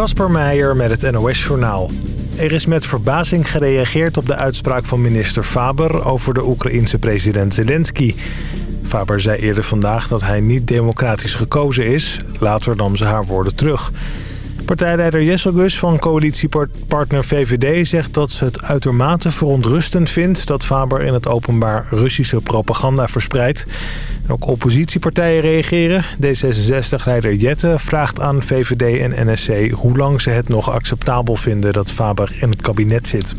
Kasper Meijer met het NOS-journaal. Er is met verbazing gereageerd op de uitspraak van minister Faber... over de Oekraïense president Zelensky. Faber zei eerder vandaag dat hij niet democratisch gekozen is. Later nam ze haar woorden terug. Partijleider Gus van coalitiepartner VVD zegt dat ze het uitermate verontrustend vindt... dat Faber in het openbaar Russische propaganda verspreidt. Ook oppositiepartijen reageren. D66-leider Jette vraagt aan VVD en NSC hoe lang ze het nog acceptabel vinden dat Faber in het kabinet zit.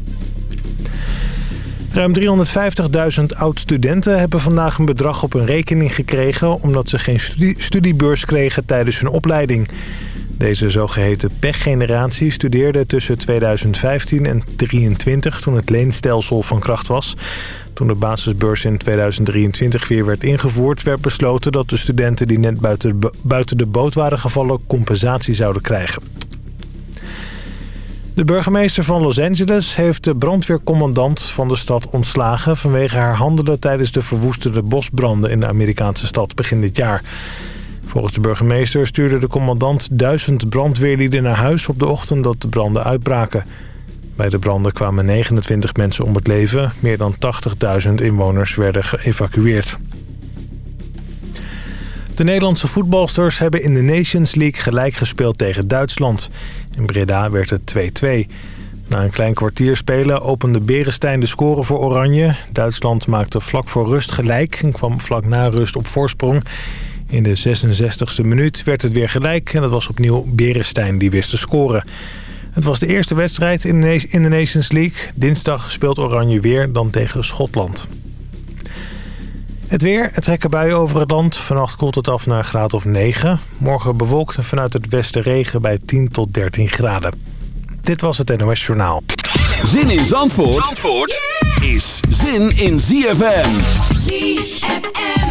Ruim 350.000 oud-studenten hebben vandaag een bedrag op hun rekening gekregen... omdat ze geen studiebeurs kregen tijdens hun opleiding. Deze zogeheten pechgeneratie studeerde tussen 2015 en 2023 toen het leenstelsel van kracht was. Toen de basisbeurs in 2023 weer werd ingevoerd... werd besloten dat de studenten die net buiten, de boot waren gevallen... compensatie zouden krijgen. De burgemeester van Los Angeles heeft de brandweercommandant van de stad ontslagen... vanwege haar handelen tijdens de verwoestende bosbranden in de Amerikaanse stad begin dit jaar. Volgens de burgemeester stuurde de commandant duizend brandweerlieden naar huis op de ochtend dat de branden uitbraken. Bij de branden kwamen 29 mensen om het leven. Meer dan 80.000 inwoners werden geëvacueerd. De Nederlandse voetbalsters hebben in de Nations League gelijk gespeeld tegen Duitsland. In Breda werd het 2-2. Na een klein kwartier spelen opende Berenstein de score voor Oranje. Duitsland maakte vlak voor rust gelijk en kwam vlak na rust op voorsprong. In de 66e minuut werd het weer gelijk en dat was opnieuw Berenstein die wist te scoren. Het was de eerste wedstrijd in de Nations League. Dinsdag speelt Oranje weer dan tegen Schotland. Het weer, het trekken buien over het land. Vannacht koelt het af naar een graad of 9. Morgen bewolkt en vanuit het westen regen bij 10 tot 13 graden. Dit was het NOS Journaal. Zin in Zandvoort, Zandvoort is zin in ZFM. ZFM.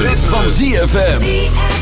Ritme, van ZFM.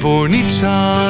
Voor niets had